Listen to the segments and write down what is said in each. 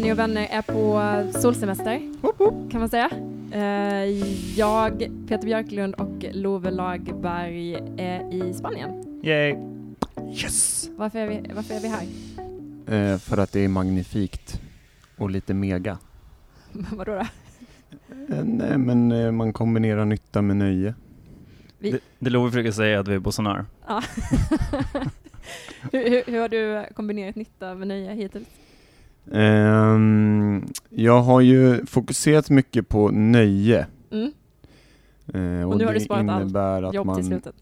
Jenny och vänner är på solsemester, kan man säga. Eh, Jag, Peter Björklund och Love Lagberg är i Spanien. Yay! Yes! Varför är vi, varför är vi här? Eh, för att det är magnifikt och lite mega. Vadå då? Eh, nej, men eh, man kombinerar nytta med nöje. Vi- Det, det Love försöker säga är att vi är Bolsonaro. Ja. hur, hur, hur har du kombinerat nytta med nöje hittills? Ehm, jag har ju fokuserat mycket på nöje. Mm. Eh, Och nu har du sparat allt innebär att Jobb man... till slutet.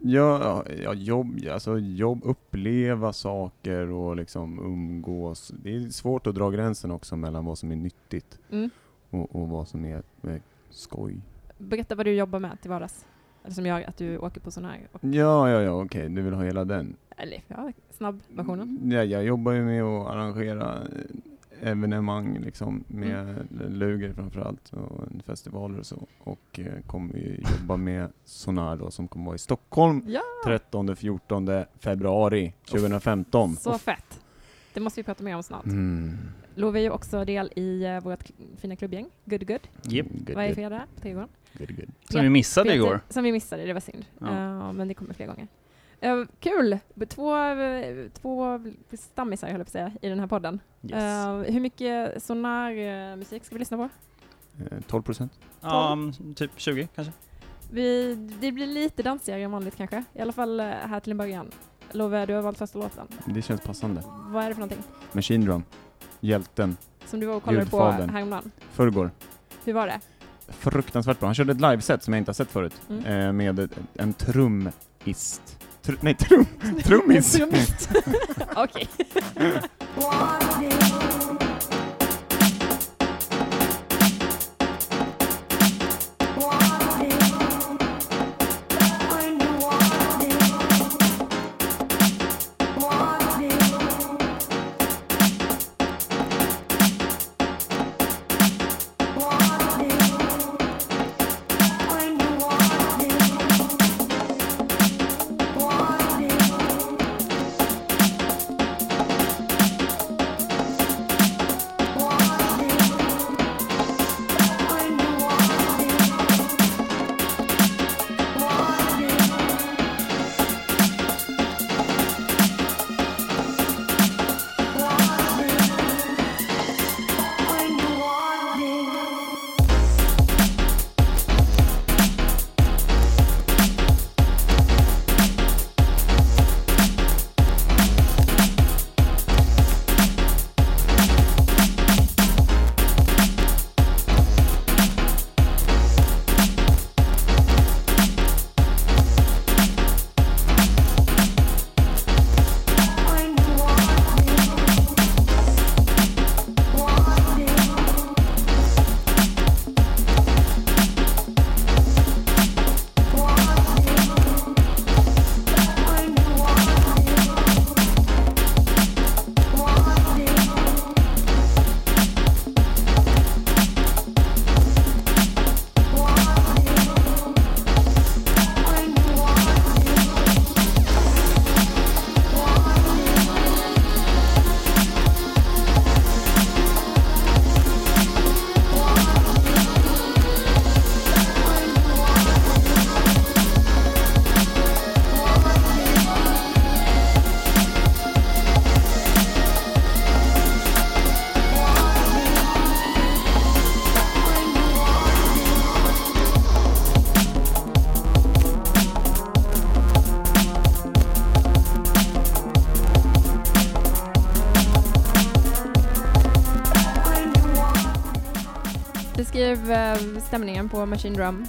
Ja, ja, jobb, alltså jobb, uppleva saker och liksom umgås. Det är svårt att dra gränsen också mellan vad som är nyttigt Mm. och, och vad som är skoj. Berätta vad du jobbar med till vardags. Eller som gör att du åker på sån här. Och, Ja, ja, ja, okej, du vill ha hela den. Eller ja, snabbversionen. Ja, jag jobbar ju med att arrangera eh, evenemang liksom med Mm. Luger framförallt och festivaler och så. Och eh, kommer ju jobba med Sonar då som kommer vara i Stockholm Ja, 13-14 februari 2015. så fett. Det måste vi prata mer om snart. Mm. Love är ju också del i uh, vårt fina klubbgäng, Good Good. Yep. Good, Varje fredag på Trädgården. good, good. Som vi missade igår. Som vi missade, det var synd. Ja. Eh, men det kommer fler gånger. Eh, kul! Två, eh, två stammisar, höll jag på att säga, i den här podden. Yes. Eh, hur mycket sonar-musik ska vi lyssna på? Eh, 12 procent. ja, mm, typ 20 kanske. Vi, det blir lite dansigare än vanligt kanske. I alla fall eh, här till en början. Love, du har valt första låten. Det känns passande. Vad är det för någonting? Machine Drum. Hjälten. Som du var och kollade på häromdagen. Förrgår. Hur var det? Fruktansvärt bra. Han körde ett liveset som jag inte har sett förut. Mm. Eh, med en trumist. Tr nej, trum trummis! Okej. stämningen på Machine Drum.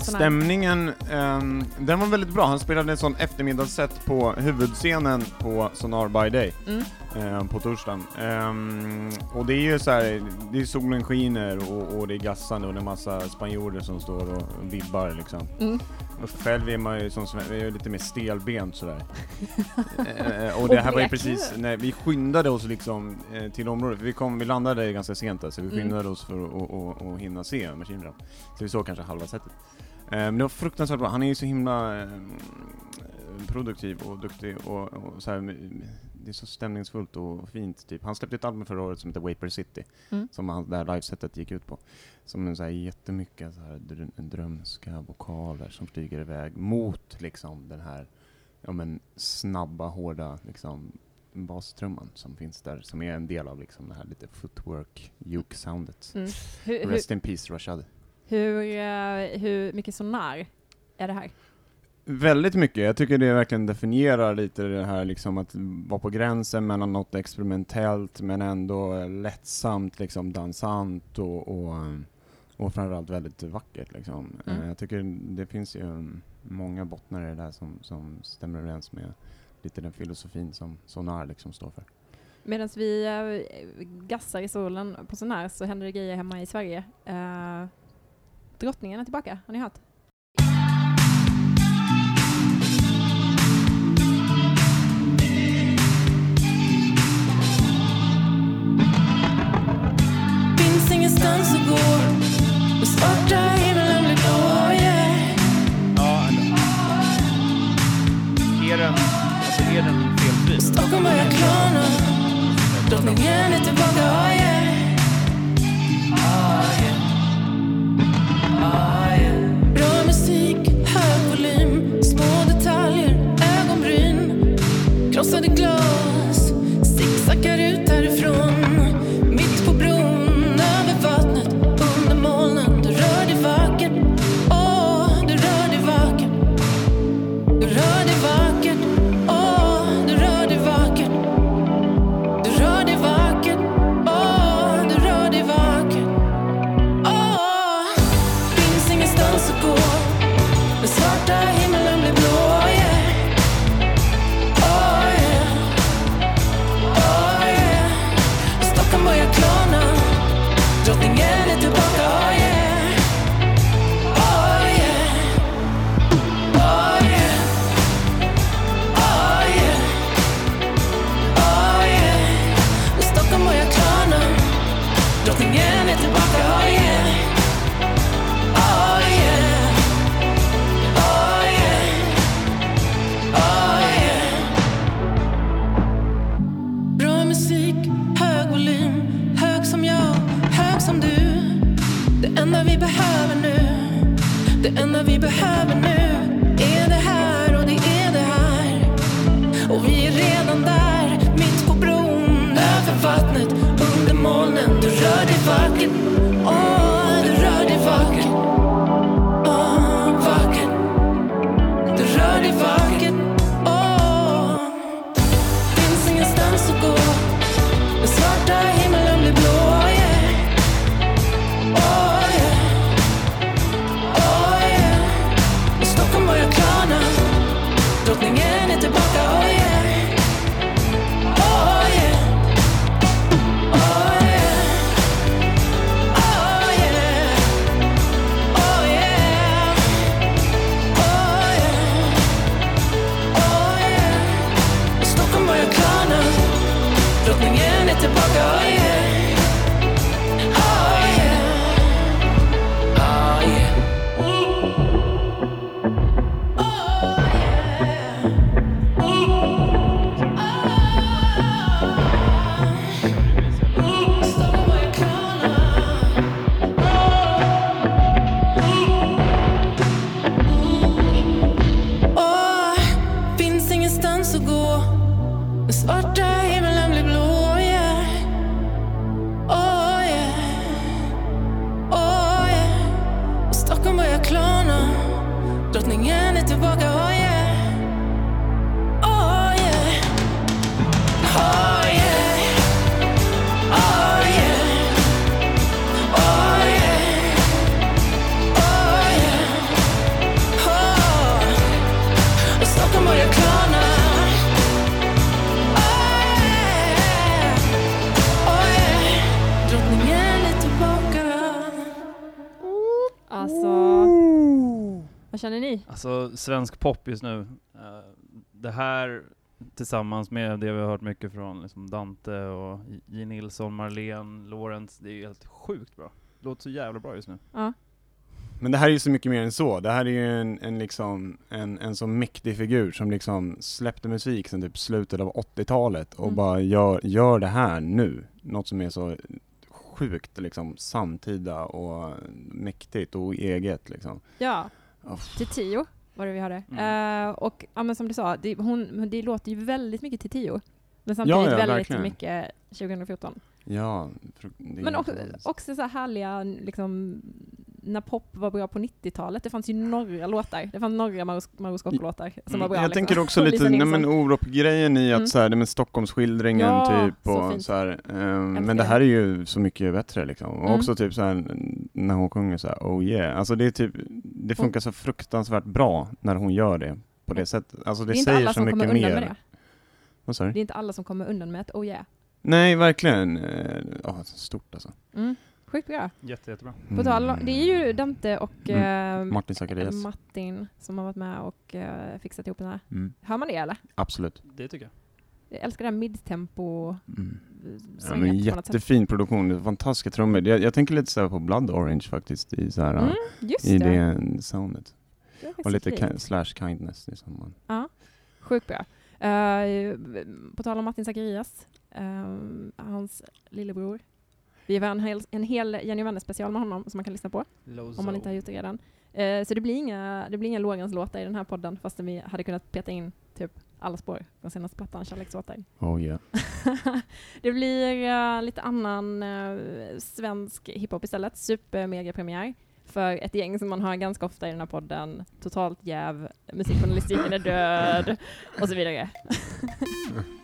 Stämningen, ehm, den var väldigt bra. Han spelade en sån eftermiddagsset på huvudscenen på Sonar by Day Mm. eh, på torsdagen. Ehm, och det är ju så här, det är solen skiner och, och det är gassande och det är massa spanjorer som står och vibbar liksom. Mm. Och själv är man ju som är lite mer stelbent sådär. eh, och det här var ju precis, nej, vi skyndade oss liksom eh, till området, för vi, kom, vi landade ganska sent där, så vi Mm. skyndade oss för att och, och, och hinna se Machine Drum. Så vi såg kanske halva sättet. Eh, men det var fruktansvärt bra, han är ju så himla eh, produktiv och duktig och, och så här, det är så stämningsfullt och fint. Typ. Han släppte ett album förra året som heter Waper City, Mm. som han, det här livesetet gick ut på. Som är så här jättemycket så här dr drömska vokaler som flyger iväg mot liksom den här ja, men, snabba, hårda liksom, bastrumman som finns där, som är en del av liksom, det här lite footwork, juke-soundet. Mm. Hur, hur, Rest in peace Rashad. hur, eh, hur mycket sonar är det här? Väldigt mycket. Jag tycker det verkligen definierar lite det här liksom att vara på gränsen mellan något experimentellt men ändå lättsamt, liksom dansant och, och, och framförallt väldigt vackert. Liksom. Mm. Eh, Jag tycker det finns ju um, många bottnar i det där som, som stämmer överens med lite den filosofin som Sonar liksom står för. Medan vi eh, gassar i solen på sonar så händer det grejer hemma i Sverige. Eh, drottningen är tillbaka, har ni hört? Ingenstans att gå Den svarta himlen blir blå, yeah Ja, är den, alltså är den felfri? Stockholm börjar klarna Drottningen är tillbaka, oh yeah Ah, yeah. Ah, yeah. Bra musik, hög volym Små detaljer, ögonbryn Krossade glas Alltså, vad känner ni? Alltså svensk pop just nu. eh, det här tillsammans med det vi har hört mycket från liksom Dante och J- J. Nilsson, Marlene, Lorentz. Det är ju helt sjukt bra. Det låter så jävla bra just nu. Ja. Men det här är ju så mycket mer än så. Det här är ju en, en, liksom, en, en så mäktig figur som liksom släppte musik sedan typ slutet av 80-talet och Mm. bara gör, gör det här nu. Något som är så sjukt liksom samtida och mäktigt och eget liksom. Ja, Uff. till tio var det vi hörde. Mm. Eh, och ja, men som du sa, det, hon, det låter ju väldigt mycket till tio. Men samtidigt Ja, ja, väldigt verkligen. mycket 2014. Ja, Men också, också så här härliga, liksom, när pop var bra på 90-talet. Det fanns ju några låtar. Det fanns några Maros, Maros Scocco-låtar som var bra. Jag liksom. tänker också lite, nej men. Orup-grejen i att Mm. så här, det med Stockholmsskildringen Ja, typ så och fint. så här, Älskar men det här är ju så mycket bättre liksom. Och Mm. också typ så här när hon sjunger så här, oh yeah, alltså det är typ, det funkar så fruktansvärt bra när hon gör det på det sättet. Alltså det, det säger så mycket mer. det. Du? Det är inte alla som kommer undan med ett oh yeah. Nej, verkligen. Ja, stort alltså. Mm. Sjukt bra. Jätte, jättebra. På tal om, det är ju Dante och Mm. eh, Martin Zacharias. Martin som har varit med och eh, fixat ihop den här. Mm. Hör man det eller? Absolut. Det tycker jag. Jag älskar det här midtempo Mm. Ja, men jättefin produktion, fantastiska trummor. Jag, jag tänker lite så här på Blood Orange faktiskt, i, så här, Mm, just i det. det soundet. det Och lite ki- slash kindness. Liksom. Ja, sjukt bra. Eh, på tal om Martin Zacharias, eh, hans lillebror. Vi har en hel, en hel Jenny Wenner special med honom som man kan lyssna på om man inte har gjort det redan. Eh, så det blir inga, det blir inga Lorens låtar i den här podden fastän vi hade kunnat peta in typ alla spår från senaste plattan, Kärlekslåtar. Oh yeah. det blir eh, lite annan eh, svensk hiphop istället, supermega-premiär för ett gäng som man har ganska ofta i den här podden. Totalt jäv, musikjournalistiken är död och så vidare.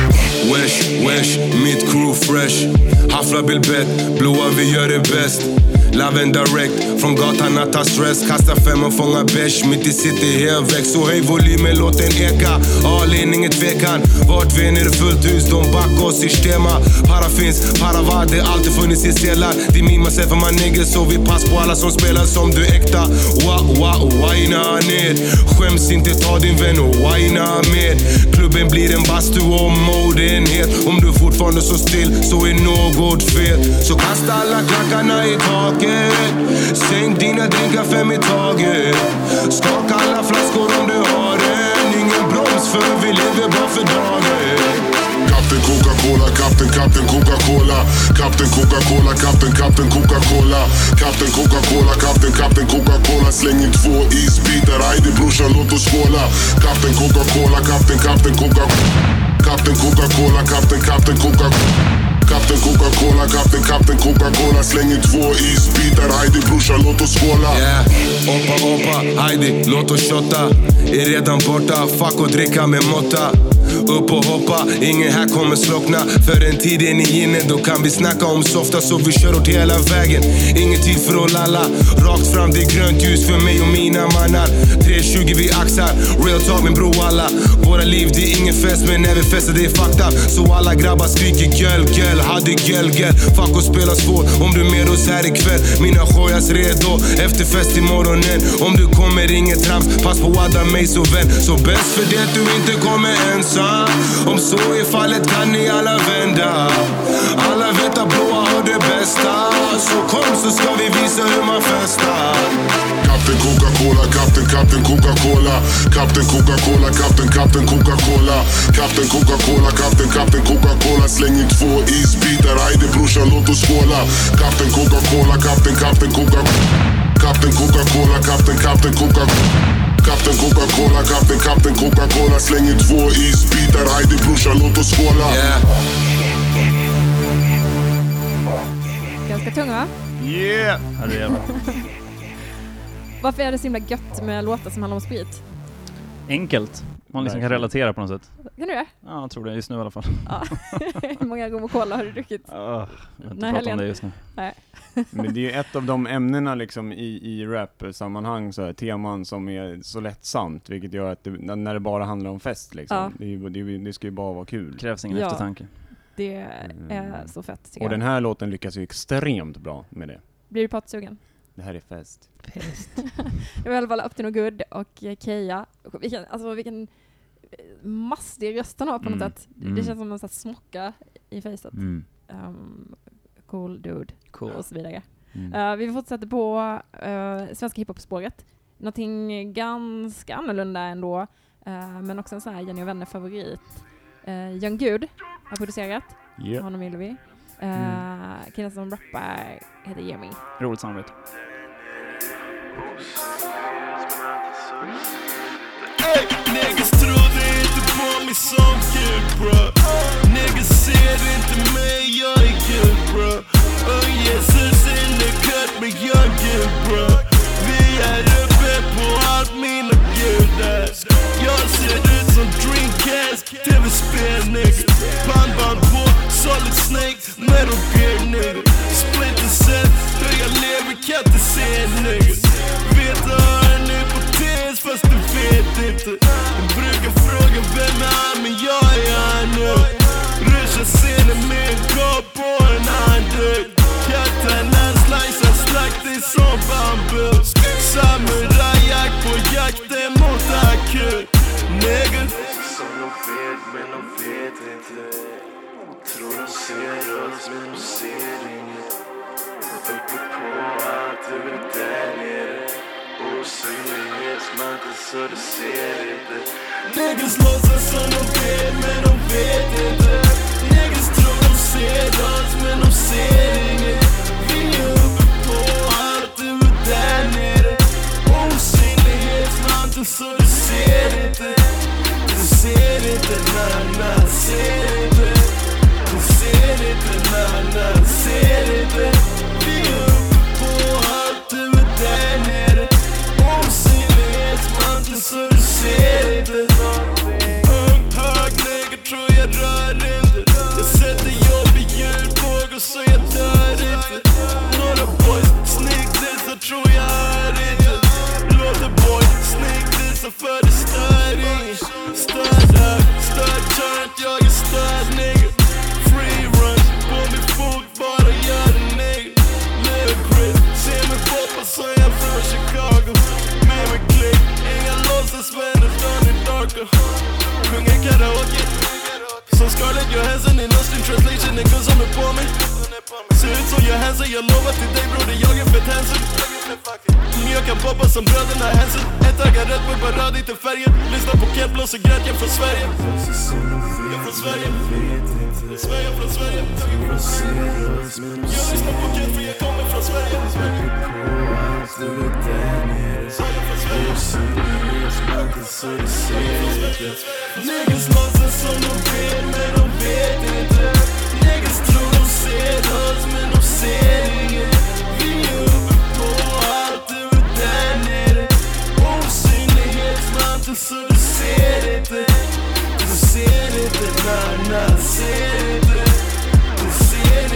Wesh, wesh, mitt crew fresh. Haffla bilbett, blåa vi gör det bäst. Live and direct, från gatan att ta stress. Kasta fem och fånga bärs, mitt i city helt väck Så höj volymen, låt den eka. All in, ingen tvekan. Vart vi än är det fullt hus, de backar oss i stema Para finns, para var, det alltid funnits i selar Det mimas för man nigger så vi pass på alla som spelar som du äkta. Wa, wa, wina ner Skäms inte, ta din vän och wina med. Klubben blir en bastu och mode enhet. Om du fortfarande står still så är något fel. Så kasta alla klackarna i taket. Sänk dina drinkar fem i taget. Skaka alla flaskor om du har en. Ingen broms för vi lever bara för dagen. Kapten Coca-Cola, kapten, kapten Coca-Cola. Kapten Coca-Cola, kapten, kapten Coca-Cola. Kapten Coca-Cola, kapten, kapten Coca-Cola. Släng in två isbitar, ajde brorsan låt oss skåla. Kapten Coca-Cola, kapten, kapten Coca-Cola. Kapten Coca-Cola, kapten, kapten Coca-Cola. Kapten Coca-Cola, kapten, kapten Coca-Cola. Slänger två isbitar, Heidi brorsan låt oss skåla. Yeah. Opa, opa, Heidi, låt oss shotta. Är redan borta, fuck och dricka med måtta. Upp och hoppa, ingen här kommer slockna. För den tiden är inne, då kan vi snacka om softa. Så vi kör åt hela vägen, ingen tid för att lalla. Rakt fram, det är grönt ljus för mig och mina mannar. 320 vi axar, real talk min bro alla. Våra liv det är ingen fest men när vi festar det är fakta. Så alla grabbar skriker göl, göl, hade göl, göl Fuck och spela svår. Om du är med oss här ikväll Mina shojas redo. Efter fest i morgonen. Om du kommer inget trams, pass på Adam mig så vän. Så bäst för det att du inte kommer ensam. Om så är fallet kan ni alla vända. Alla vet att blåa har det bästa. Så kom så ska vi visa hur man festar. Kapten Coca-Cola, kapten, kapten Coca-Cola. Kapten Coca-Cola, kapten, kapten Coca-Cola. Kapten Coca-Cola, kapten, kapten Coca-Cola. Släng in två isbitar, ajde brorsan låt oss skåla. Kapten Coca-Cola, kapten, kapten Coca-Cola. Kapten Coca-Cola, kapten, kapten Coca-Cola. Kapten Coca-Cola, kapten, kapten Coca-Cola Släng in två isbitar, ajde brorsan låt oss skåla Yeah. Ganska tung va? Yeah! Herrejävlar. Varför är det så himla gött med låtar som handlar om sprit? Enkelt. Man liksom kan relatera på något sätt. Kan du det? Ja, jag tror det just nu i alla fall. Ja. Hur många rom och cola har du druckit? Uh, jag vill inte Nej, prata om det just nu. Men det är ju ett av de ämnena liksom i, i rap-sammanhang, så här, teman som är så lättsamt, vilket gör att det, när det bara handlar om fest liksom. Ja. Det, är det, det ska ju bara vara kul. Krävs ingen Ja. eftertanke. Det är Mm. så fett tycker Och jag. den här låten lyckas ju extremt bra med det. Blir du partsugen? Det här är fest. Det var i alla fall Up to No Good och Keia. Vilken, alltså vilken mastig röst han har på något Mm. sätt. Det Mm. känns som en smocka i facet. Mm. Um, cool dude Cool. och så vidare. Mm. Eh, vi fortsätter på uh, svenska hiphop-spåret. Någonting ganska annorlunda ändå, eh, men också en sån här Jenny och vänner-favorit. Uh, Young Good har producerat, Yeah. honom gillar vi. Uh, Killen som rappar heter Jimmy. Roligt samarbete. Ey, Gud bro Niggas ser inte mig, jag är Gud bro Och Jesus in the cut med jag Gud bro Vi är uppe på allt mina gudar Jag ser ut som Dreamcast, tv-spel nigga. Pannband på Solid Snake, Metal Gear nigga. Splinter Cell, hur jag lever kan inte se nigga. Vet har fast du vet inte. Du brukar fråga vem är han men jag är han nu. Ryscha scenen med en kopp på en handduk Katterna slicear slakten som bambu. Samurajjakt på jakten mot akut. Nigga Som de vet men de vet inte Tror de ser oss men de ser inget. Uppe på allt, så du ser inte. Niggas låtsas som de vet men de vet inte. Niggas tror de ser allt men de ser inget. Vi är uppe på allt, du är där nere. Osynlighetsmantel så du ser inte. Du ser inte, na na, ser inte. Du ser inte, na na, ser inte. Sverige Jag lyssnar på Kent för jag kommer från Sverige Sverige från Sverige Niggas låtsas som de vet men de vet inte Niggas tror de ser oss men de ser inget Vi är uppe på allt, du är där nere Osynlighetsmantel så du ser inte Du ser inte, na na, ser inte. ser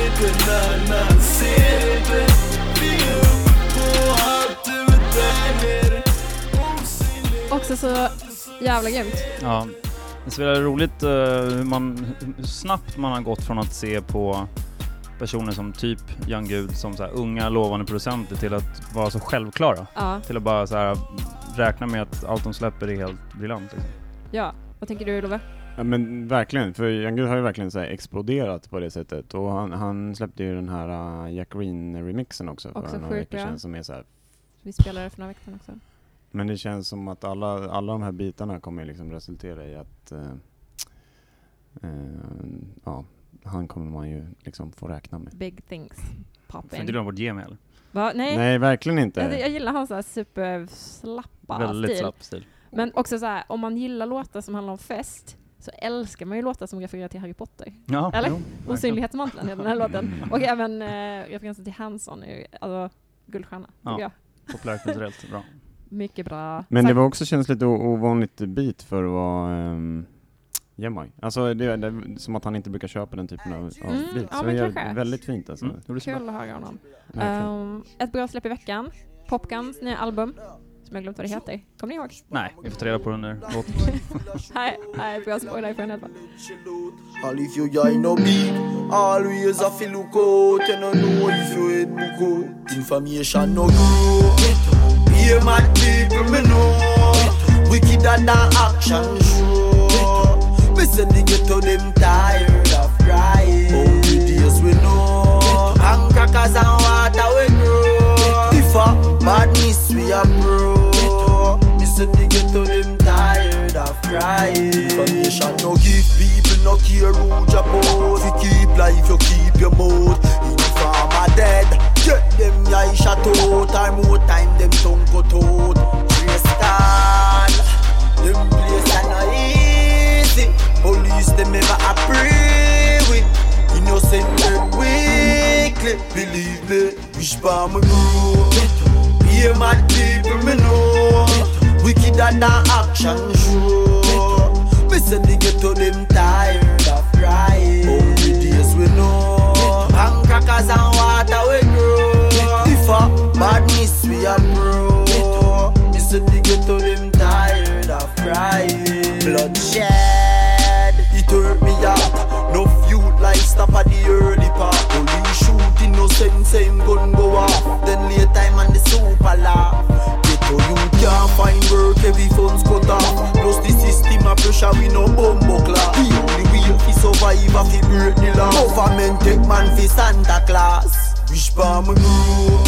inte, na na, ser inte Vi är uppe på allt, du är där nere Också så jävla grymt. Ja, det är så väldigt roligt eh, hur, man, hur snabbt man har gått från att se på personer som typ Young Gud som så här unga lovande producenter till att vara så självklara. Ja, Till att bara så här räkna med att allt de släpper är helt briljant. Liksom. ja. Vad tänker du Love? Ja men verkligen, för Young Gud har ju verkligen så här exploderat på det sättet. Och han, han släppte ju den här uh, Jack Green-remixen också för Också några sjukt, veckor ja. sedan som är så här. Vi spelade för några veckor sedan också. Men det känns som att alla, alla de här bitarna kommer liksom resultera i att eh, eh, ja, han kommer man ju liksom få räkna med. Big things Får popping. inte glömma bort Jemi heller. Va? Nej, Nej, verkligen inte. Jag, jag gillar hans så här superslappa Väldigt stil. slapp stil. Men också så här, om man gillar låtar som handlar om fest så älskar man ju låtar som refererar till Harry Potter. Ja, Eller? jo. Osynlighetsmanteln heter den här låten. Och även eh, referensen till Hanson är ju alltså guldstjärna, Ja. jag. Populärkulturellt bra. Mycket bra. Men det Sagt- var också känns lite ovanligt bit för att vara um, Jemai. Alltså det, det är som att han inte brukar köpa den typen av, av Mm, beat. ja, Så men det är kanske. väldigt fint alltså. Mm. Kul att höra honom. Um, ett bra släpp i veckan. Popguns nya album. Som jag glömt vad det heter. Kommer ni ihåg? Nej, vi får ta reda på det under låten. Nej, nej, bra spår därifrån i alla fall. All if you guy no big, always a feel look out. You no know if you head book out. Information no grow. Hear my people, me know. Wicked than action show. Me say the ghetto them tired of crying. Hungry days we know. And crackers and water we grow. If a badness we a pro. Me say the ghetto them tired of crying. Information no give people no care who drop out. You keep life, you keep your mouth. In the farmer dead, get them eye shut out. Time more time them tongue cut out. Tristan, them place are not easy. Police them never agree with. Innocent dead weekly. Believe me, wish for me grow. Be mad people me know. Wicked than action show. Me say the ghetto them tired of crying. Hungry days we know. And crackers and water we grow. If a badness we a bro. Me say the ghetto them tired of crying. Bloodshed. It hurt me out. No youth life stop at the early part. Police shoot innocent, same gun go off. Then late time and the super laugh. Can't find work, every funds cut off. Plus the system a pressure, we no bumbo class. The only way to survive, a fi break the law. Government take man fi Santa Claus. Wish for me grow.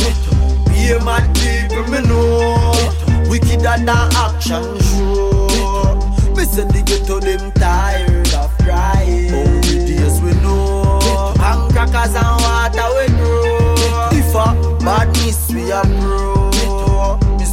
Be mad people me know. Wicked than action show. Me say the ghetto them tired of crying. Hungry days we know. And crackers and water we grow. If a badness we a pro.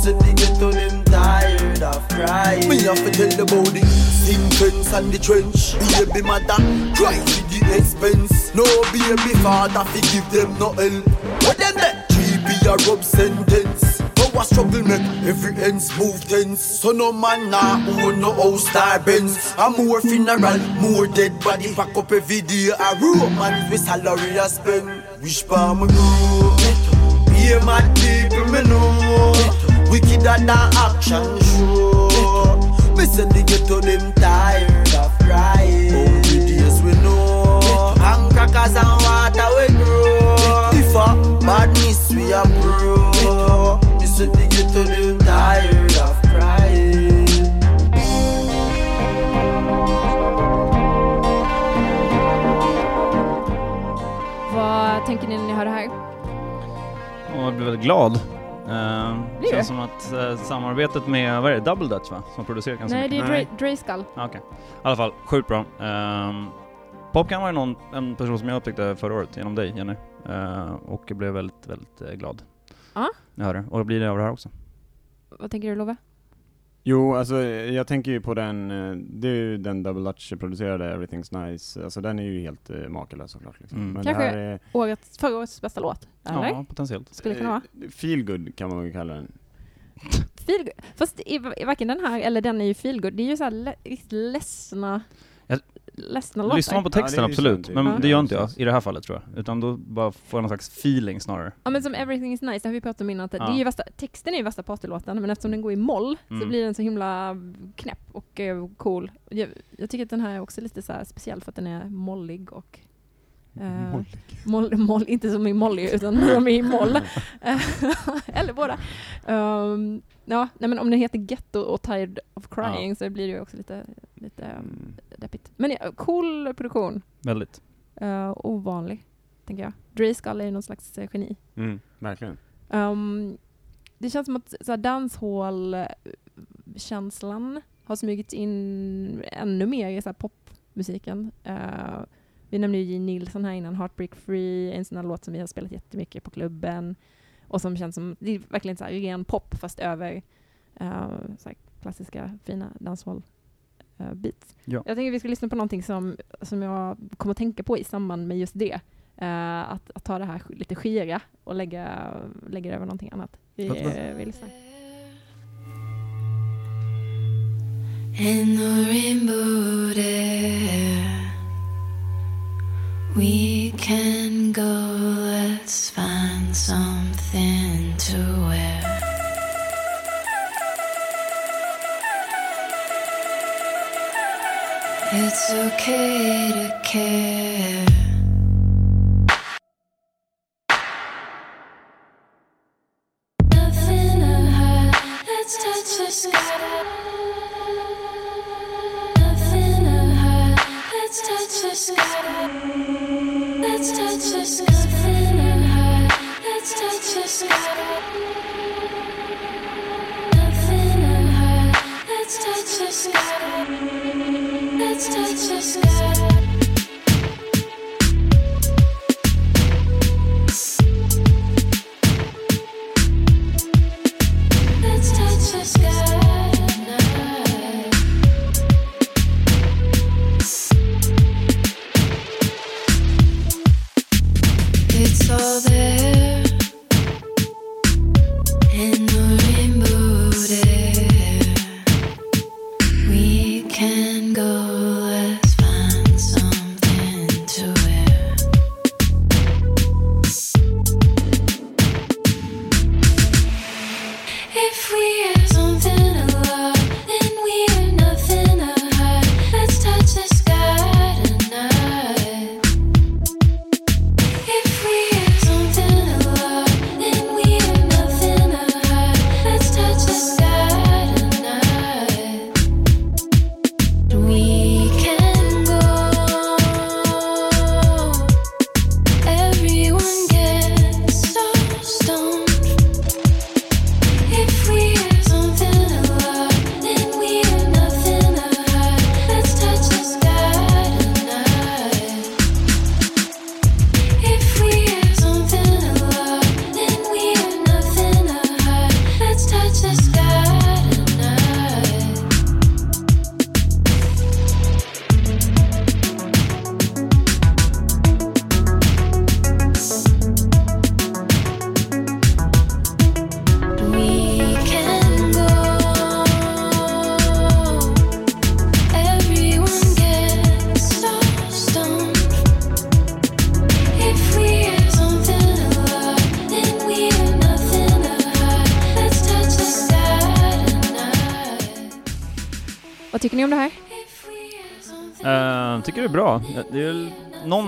Say the ghetto them tired of crying. Me have to tell about the zinc fence and the trench. Baby mother cry for the expense. No baby father fi give them no help. What them there? Be a rub sentence. Power struggle make every end move tense. So no man nah own no house star Benz. A more funeral, more dead body. Pack up every day. A romance with salary I spend. Wish for me grow. Be mad people me know. Wicked than action show. Me say the ghetto them tired of crying. Hungry days we know. And crackers and water we grow. If a badness we a pro. Me say the ghetto them tired of crying. Vad tänker ni när ni hör det här? Och jag blev väldigt glad. Uh, Blir känns det? som att eh, samarbetet med, vad är det, Double Dutch va? Som producerar ganska Nej, det mycket. är Nej. Dre, Dre Skull. Ah, Okej. I alla fall, sjukt bra. Um, Popcan var ju någon, en person som jag upptäckte förra året genom dig Jenny. Eh, och jag blev väldigt, väldigt eh, glad. Ja. När jag hörde det. Och jag blir det av det här också. Vad tänker du Love? Jo, alltså jag tänker ju på den, eh, det är ju den Double Dutch producerade Everything's Nice, alltså den är ju helt uh, makalös såklart. Liksom. Mm. Men Kanske- det här är, Årets, förra årets bästa låt? Eller? Ja, potentiellt. Skulle det kunna vara? eh, feel good kan man väl kalla den. Feelgood. Fast i, i varken den här eller den är ju feelgood. Det är ju såhär le, ledsna, ledsna låtar. Lyssnar man på Ja, texten, det ju absolut. sant. Men Ja. det gör inte jag i det här fallet tror jag. Utan då bara får jag någon slags feeling snarare. Ja men som Everything is nice, det har vi pratat om innan, att det Ja. är ju värsta, texten är ju värsta partylåten, men eftersom den går i moll så Mm. blir den så himla knäpp och eh, cool. Jag, jag tycker att den här är också lite så här speciell för att den är mollig och eh, moll, moll, inte som i Molly utan som i moll. Eh, Eller båda. Um, ja, nej men om den heter Ghetto och Tired of Crying så blir det ju också lite, lite um, Mm. Deppigt. Men ja, cool produktion. Väldigt. Uh, ovanlig, tänker jag. Dre Skull är ju någon slags eh, geni. Mm, verkligen. Um, det känns som att så här, dancehall-känslan har smugit in ännu mer i så popmusiken. Uh, vi nämnde ju J. Nilsson här innan, Heartbreak Free, en sån här låt som vi har spelat jättemycket på klubben. Och som känns som, det är verkligen så här, ren pop fast över uh, så klassiska fina dancehall uh, beats. Ja. Jag tänker vi ska lyssna på någonting som, som jag kom att tänka på i samband med just det. Uh, att, att, ta det här lite skira och lägga, lägga det över någonting annat. Vi, uh, vi lyssnar. In the rainbow there We can go, let's find something to wear It's okay to care. Nothing to hide. Let's touch the sky. Nothing to hide. Let's touch the sky. Let's touch the sky. Nothing to hide. Let's touch the sky. Nothing to hide. Let's touch the sky. Let's touch the sky.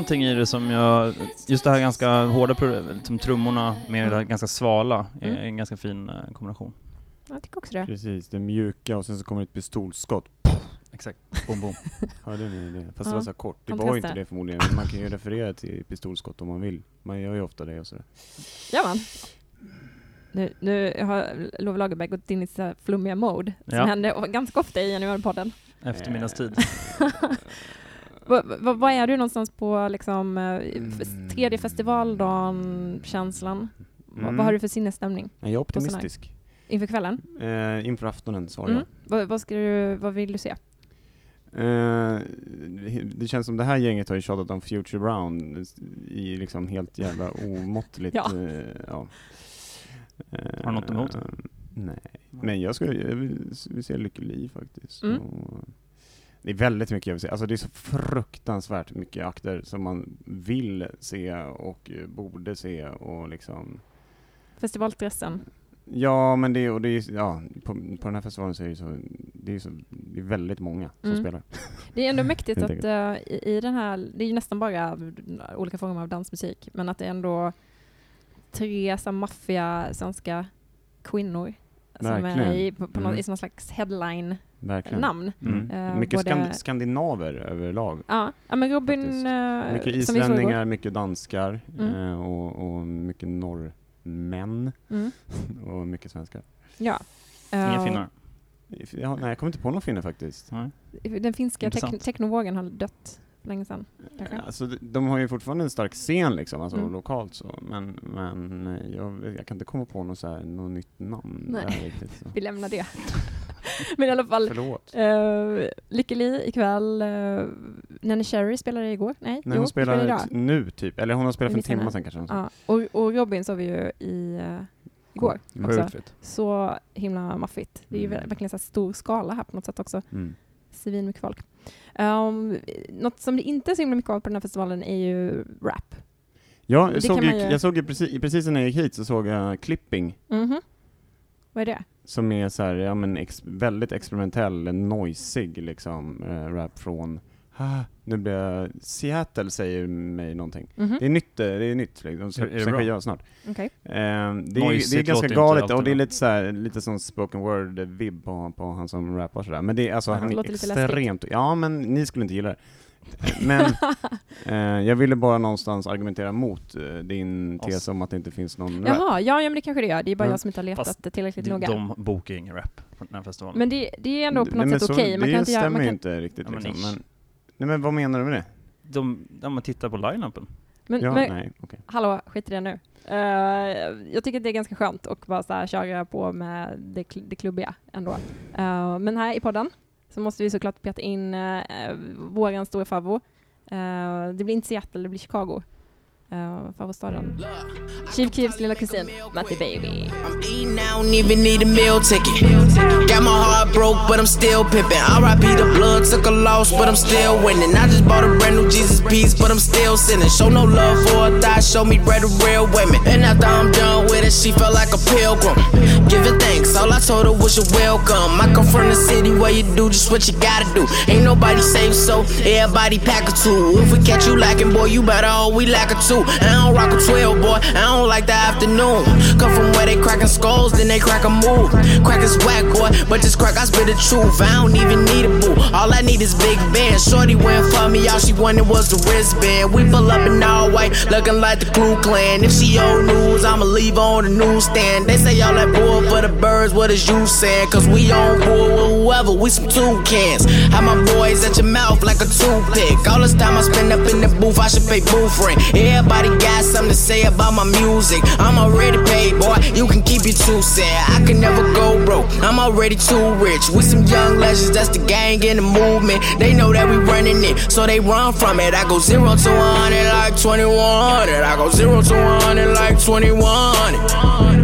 Någonting i det som jag... Just det här ganska hårda, som trummorna med det här ganska svala, är Mm. en ganska fin eh, kombination. Jag tycker också det. Precis, det mjuka och sen så kommer ett pistolskott. Exakt. Boom, boom. Hörde ni det? Fast Ja, det var så här kort. Det var inte det förmodligen. men Man kan ju referera till pistolskott om man vill. Man gör ju ofta det och sådär. Gör man? Nu, nu har Love Lagerbäck gått in i så här flummiga mode, som Ja. händer ganska ofta i Januaripodden. Eftermiddagstid. Vad va, vad är du någonstans på liksom, eh, Mm. tredje festivaldagen-känslan? Vad- Mm. Vad har du för sinnesstämning Jag är optimistisk. inför kvällen? Eh, inför aftonen svarar Mm. Vad, vad, ska du, vad vill du se? jag. Eh, det känns som det här gänget har ju tjatat om Future Brown i liksom helt jävla omåttligt. Ja. eh, ja. Eh, Har du något emot det? Nej, men jag skulle jag vill, vill se Lykke Li faktiskt. Mm. Och det är väldigt mycket jag vill se. Alltså det är så fruktansvärt mycket akter som man vill se och eh, borde se och liksom Festivalstressen? Ja, men det, och det är, ja, på, på den här festivalen så är det så, det är, så, det är väldigt många som Mm. spelar. Det är ändå mäktigt att eh, i, i den här, det är ju nästan bara olika former av dansmusik, men att det är ändå tre så maffiga svenska kvinnor som är Verkligen. i, på, på Mm. i någon slags headline-namn. Verkligen. Mm. Eh, mycket både- skand, skandinaver överlag. Ja, ja, men Robin, eh, Mycket islänningar, mycket danskar Mm. eh, och, och mycket norrmän Mm. och mycket svenskar. Ja. Inga finnar. Ja, nej, jag kommer inte på någon finne faktiskt. Nej. Den finska tek- technovågen har dött länge sedan. Kanske. Alltså, de- har ju fortfarande en stark scen liksom, alltså Mm. lokalt så, men, men eh, jag, jag kan inte komma på något, så här, något nytt namn Nej. riktigt. Vi lämnar det. men i alla fall, Förlåt. uh, Lykke Li ikväll. Uh, Nanny Cherry spelade igår. Nej, Nej, jo, hon spelar idag. nu typ, eller hon har spelat för en timme sedan kanske. Ja, och, och Robin såg vi ju i uh, igår. Så himla maffigt. Det är ju Mm. verkligen så stor skala här på något sätt också. Mm. Svin mycket folk. Um, något som det inte är så himla mycket av på den här festivalen är ju rap. Ja, jag såg, ju, ju- jag såg ju precis, precis när jag gick hit så såg jag Clipping Mhm. Vad är det? som är så här, ja men ex, väldigt experimentell, noisig liksom, eh, rap från, nu blir jag, Seattle säger mig någonting. Mhm. Det är nytt, eh, det är nytt liksom, Är det bra? skiva snart. Okej. Eh, det, är, det är ganska galet och det är lite så här, lite som spoken word-vibb på, på han som rappar sådär. Men det är alltså, han är extremt, ja men ni skulle inte gilla det. Men eh, jag ville bara någonstans argumentera mot eh, din tes om att det inte finns någon rap. Jaha, ja, ja men det kanske det gör. Det är bara Ja. jag som inte har letat Fast tillräckligt De, noga. de bokar ingen rap på den här festivalen. Men det, det är ändå på Nej, något men sätt okej. Man det kan inte stämmer ju kan, inte riktigt Ja, men liksom. Nej men vad menar du med det? de, om man tittar på line-upen. men, ja, men nej, okej. hallå, skit i det nu. Eh, jag tycker att det är ganska skönt att bara så här, köra på med det, kl- det klubbiga ändå. Eh, men här i podden så måste vi såklart peta in uh, våran stora favvo. Eh, det blir inte Seattle, det blir Chicago. Uh, favoritstaden. Chief Keefs lilla kusin, Matty Baby. I'm eating, I don't even need a meal ticket. Got my heart broke, but I'm still pimping. RIP the blood, took a loss, but I'm still winning. I just bought a brand new Jesus piece, but I'm still sinning. Show no love for a thigh, show me bread of real women. And after I'm done with it, she felt like a pilgrim. Giving thanks, all I told her was you're welcome. I come from the city where you do just what you gotta do. Ain't nobody safe, so everybody pack a two. If we catch you lacking, boy, you better hope we lack a two. I don't rock a 12, boy, I don't like the afternoon. Come from where they crackin' skulls, then they crack a move. Crack is whack, boy, but this crack, I spit the truth. I don't even need a boo. All I need is Big Ben. Shorty went for me, all she wanted was the wristband. We pull up in all white, looking like the Clue Clan. If she old news, I'ma leave on the newsstand. They say y'all that bull for the birds, what is you saying? Cause we on bull with whoever, we some two toucans. Have my boys at your mouth like a toothpick. All this time I spend up in the booth, I should pay booth rent. Everybody got something to say about my music. I'm already paid, boy, you can keep your two cent. I can never go broke, I'm already too rich. With some young legends, that's the gang in the movement. They know that we running it, so they run from it. I go zero to 100 like 2100. I go zero to 100 like 2100.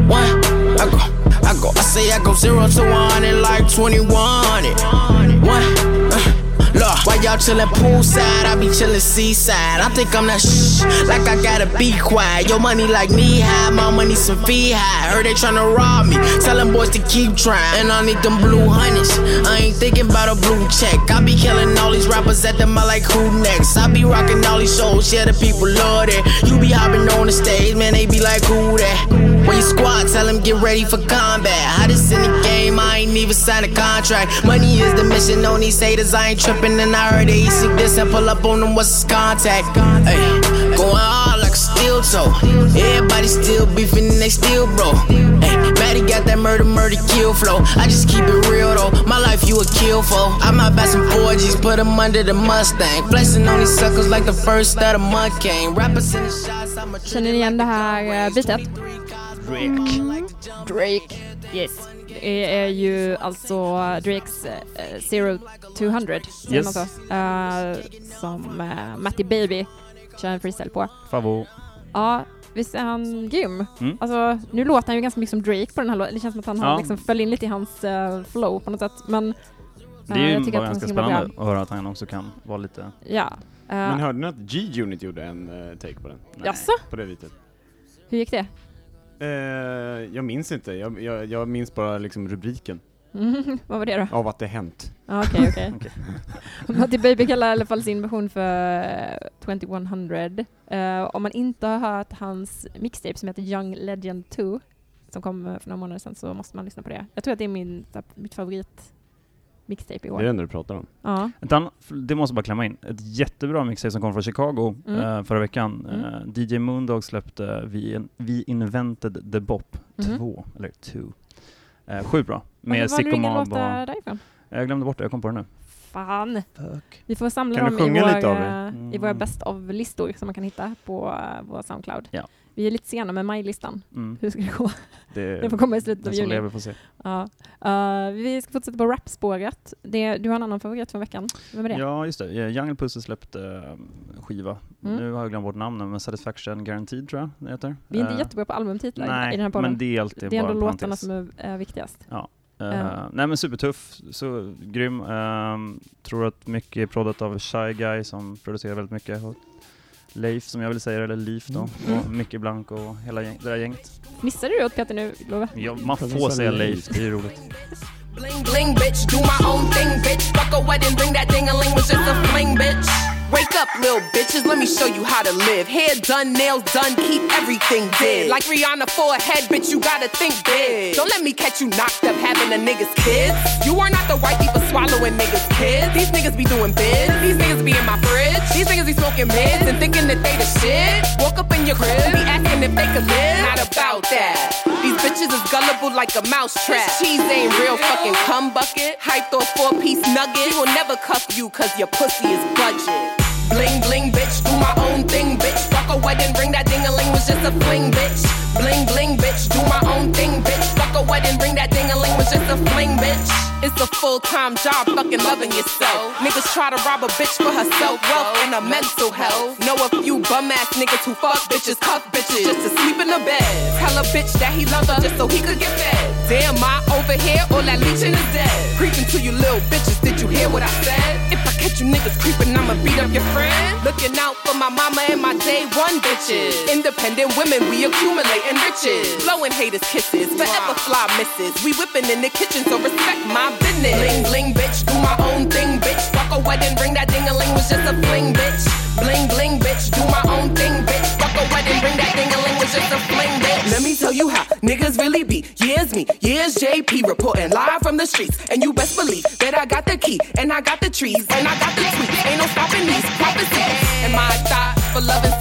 One, I go, I go, I say I go zero to 100 like 2100. One, while y'all chillin' poolside, I be chillin' seaside. I think I'm that shh, like I gotta be quiet. Your money like knee high, my money some fee high. Heard they tryna rob me, tell them boys to keep trying. And I need them blue honeys. I ain't thinking about a blue check. I be killing all these rappers at the mall like who next? I be rocking all these shows, yeah, the people love it. You be hopping on the stage, man, they be like who that? When you squad, tell them get ready for combat. Hottest in the game, I ain't even signed a contract. Money is the mission on these haters, I ain't tripping. And I heard they seek this and pull up on them, what's his contact? Hey, going hard like a steel toe. Everybody still beefing and they still bro. Hey, Maddie got that murder, murder, kill flow. I just keep it real though. My life you a kill for. I might buy some 4Gs, put them under the Mustang. Flexing on these suckers like the first of the month came. Rappers in the shots, I'm a Känner ni igen det här eh, bitet? Drake. Drake. Yes. Det är ju alltså Drakes eh, Zero 200, säger Yes. så? Eh, som uh, Matty Baby kör en freestyle på. Favo. Ja, visst är han grym? Mm. Alltså, nu låter han ju ganska mycket som Drake på den här låten. Det känns som att han har Ja. liksom föll in lite i hans eh, flow på något sätt. Men Det är eh, ju bara ganska himla bra. spännande att höra att han också kan vara lite... Ja. Uh, Men hörde ni att G-Unit gjorde en eh, take på den? Jaså? På det viset. Hur gick det? Eh, jag minns inte, jag, jag, jag minns bara liksom rubriken Mm, vad var det då? av att det hänt. Ja, Okej, okej. Matty Baby kallar i alla fall sin version för eh, 2100. Eh, om man inte har hört hans mixtape som heter Young Legend 2, som kom eh, för några månader sedan, så måste man lyssna på det. Jag tror att det är min, här, mitt favorit mixtape i Det år. är det du pratar om. Ja. Ett annat, det måste jag bara klämma in. Ett jättebra mixtape som kom från Chicago Mm. eh, förra veckan. Mm. Eh, DJ Moondog släppte Vi, Vi Invented the Bop Mhm. 2, eller 2. Eh, sjukt bra. Med var det ingen därifrån? Jag glömde bort det, jag kom på det nu. Fan! Fuck. Vi får samla Kan du dem sjunga i vår... lite av det? eh, Mm. i våra best of-listor som man kan hitta på uh, vår Soundcloud. Ja. Vi är lite sena med majlistan. Mm. Hur ska det gå? Det, Det får komma i slutet av juni. se. Ja. Uh, vi ska fortsätta på rapspåret. Det, du har en annan favorit från veckan. Vem är det? Ja, just det. Eh, Jungle Pussy släppte eh, skiva. Mm. Nu har jag glömt bort namnet, men Satisfaction Guaranteed tror jag det heter. Vi är inte Eh, jättebra på albumtitlar Nej, i den här podden. men det är alltid det är ändå låtarna parentes. som är, viktigast. Eh, Ja. Nej men supertuff, så grym. Ehm, tror att mycket är proddat av Shy Guy som producerar väldigt mycket. Leif som jag vill säga eller Leif då. Mm. Och Micke Blanco och hela gäng, det där gänget. Missade du åt Peter nu, Love? Ja, man får säga Leif, det är ju roligt. Bling bling, bitch. Do my own thing, bitch. Fuck a wedding, bring that ding a ling was just a fling, bitch. Wake up, little bitches. Let me show you how to live. Hair done, nails done, keep everything dead. Like Rihanna forehead, bitch. You gotta think big. Don't let me catch you knocked up having a nigga's kids. You are not the white people swallowing niggas' kids. These niggas be doing biz. These niggas be in my fridge. These niggas be smoking mids and thinking that they the shit. Woke up in your crib, be asking if they could live. Not about that. These bitches is gullible like a mouse trap. This cheese ain't real fucking cum bucket. Hyped off four piece nugget. He will never cuff you cause your pussy is budget. Bling bling bitch, do my own thing bitch. Fuck a wedding, bring that ding a ling was just a fling bitch. Bling bling bitch, do my own thing bitch. Fuck a wedding, bring that ding a ling was just a fling bitch. It's a full time job, fucking loving yourself. Niggas try to rob a bitch for her self wealth and her mental health. Know a few bum ass niggas who fuck bitches, cuff bitches just to sleep in the bed. Tell a bitch that he love her just so he could get fed. Damn, I over here, all that leeching is dead. Creeping to you little bitches, did you hear what I said? Catch you niggas creeping, I'ma beat up your friend. Looking out for my mama and my day one bitches. Independent women, we accumulating riches. Blowing haters kisses, forever fly misses. We whipping in the kitchen, so respect my business. Bling bling, bitch, do my own thing, bitch. Fuck a wedding, bring that ding a ling was just a fling, bitch. Bling bling, bitch, do my own thing, bitch. Fuck a wedding, bring that ding a ling was just a fling, bitch. Let me tell you how niggas really be. Years me, years JP reporting live from the streets, and you best believe that I got the key and I got the trees and I got the tweets. Ain't no stopping these prophecies. Am I a thought for loving?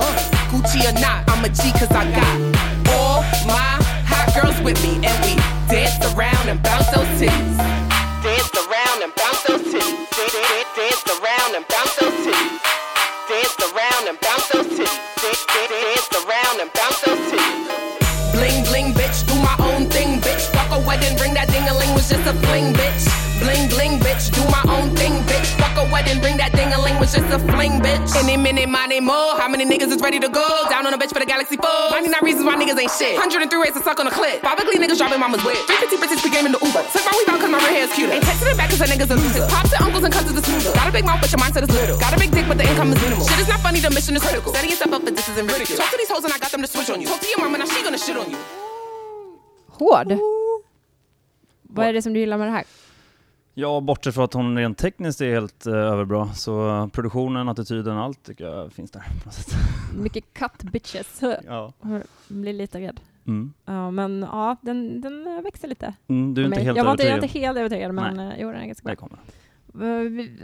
Uh, Gucci or not, I'm a G cause I got all my hot girls with me, and we dance around and bounce those titties. Dance around and bounce those titties. Dance, around and bounce those titties. Dance around and bounce those titties. Dance around and bounce those titties. A fling, bitch. Bling bling, bitch, do my own thing, bitch. Fuck a wedding, bring that ding a ling was just a fling, bitch. Any minute, my name more. How many niggas is ready to go? Down on a bitch for the galaxy four. 99 reasons why niggas ain't shit. 103 ways to suck on a clip. Five ugly niggas dropping mama's whip. 350 bitches pre-game in the Uber. Took my weave out cause my red hair's cuter. Ain't texting it back cause a nigga's a loser. Pops and uncles and cousins are smoother. Got a big mouth but your mindset is little. Got a big dick but the income is minimal. Shit is not funny, the mission is critical. Setting yourself up for this is ridicule. Talk to these hoes and I got them to switch on you. Talk to your mama now she gonna shit on you. Hård. Vad är det som du gillar med det här? Ja, bortsett från att hon rent tekniskt är helt uh, överbra, så produktionen, attityden, allt tycker jag finns där på något sätt. Mycket cut bitches. Ja. Jag blir lite rädd. Mm. Ja, men ja, den, den eh, växer lite. Mm, du är inte helt jag var inte, jag är inte helt övertygad, men Nej. eh, jo, den är ganska Det bra. kommer. Eh, vi-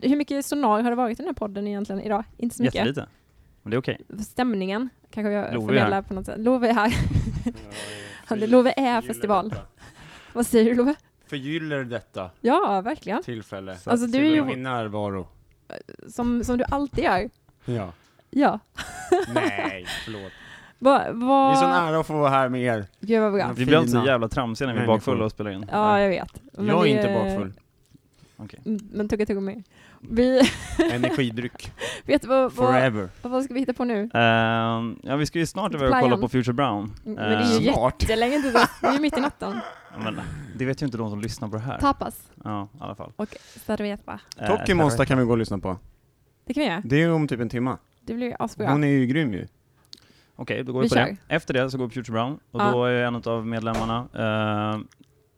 Hur mycket sonar har det varit i den här podden egentligen idag? Inte så mycket. Jättelite. Men det är okej. Stämningen kanske jag Love förmedlar på något sätt. Love är här. Love är festival. Vad säger du Love? Förgyller detta Ja, verkligen. tillfälle. Alltså, du till är ju- min närvaro. Som, som du alltid gör. Ja. Ja. Nej, förlåt. Va, Det va... är sån ära att få vara här med er. Gud vad bra. Vi blir alltid så Fina jävla tramsiga när vi är människor. bakfulla och spelar in. Ja, jag vet. Men Jag är det- inte bakfull. Mm, Men tugga tuggummi. Vi... Energidryck. vet du vad, vad, Forever. vad ska vi hitta på nu? Ehm, ja, vi ska ju snart iväg och kolla Playan. på Future Brown. Mm, Men det är ju Ehm, jättelänge till dess. Det är ju mitt i natten. men det vet ju inte de som lyssnar på det här. Tapas Ja, i alla fall. och cerveza. Eh, Toki Monster kan vi gå och lyssna på. Det kan vi göra. Det är om typ en timme. Det blir asbra. Hon är ju grym ju. Okej, då går vi, Vi på kör. det. Efter det så går vi på Future Brown, och Ja. då är en av medlemmarna, eh,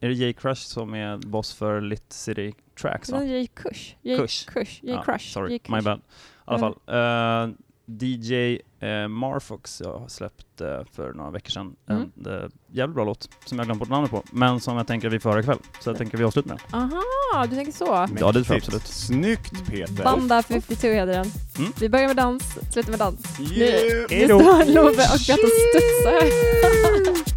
är det Jay Crush som är boss för Lit City Tracks va? J. Kush. J. Kush. Kush. J. Ja, Crush. sorry, J. my bad. I alla Mm. fall. eh, DJ eh, Marfox jag har släppt eh, för några veckor sedan. Mm. En eh, jävligt bra låt, som jag glömt bort namnet på, men som jag tänker vi får höra ikväll. Så jag tänker vi avslutar med den. Aha, du tänker så. Ja, det tror jag absolut. Snyggt Peter. Banda 52 heter den. Mm. Vi börjar med dans, slutar med dans. Yeah. Nu, nu står Love och Peter och studsar.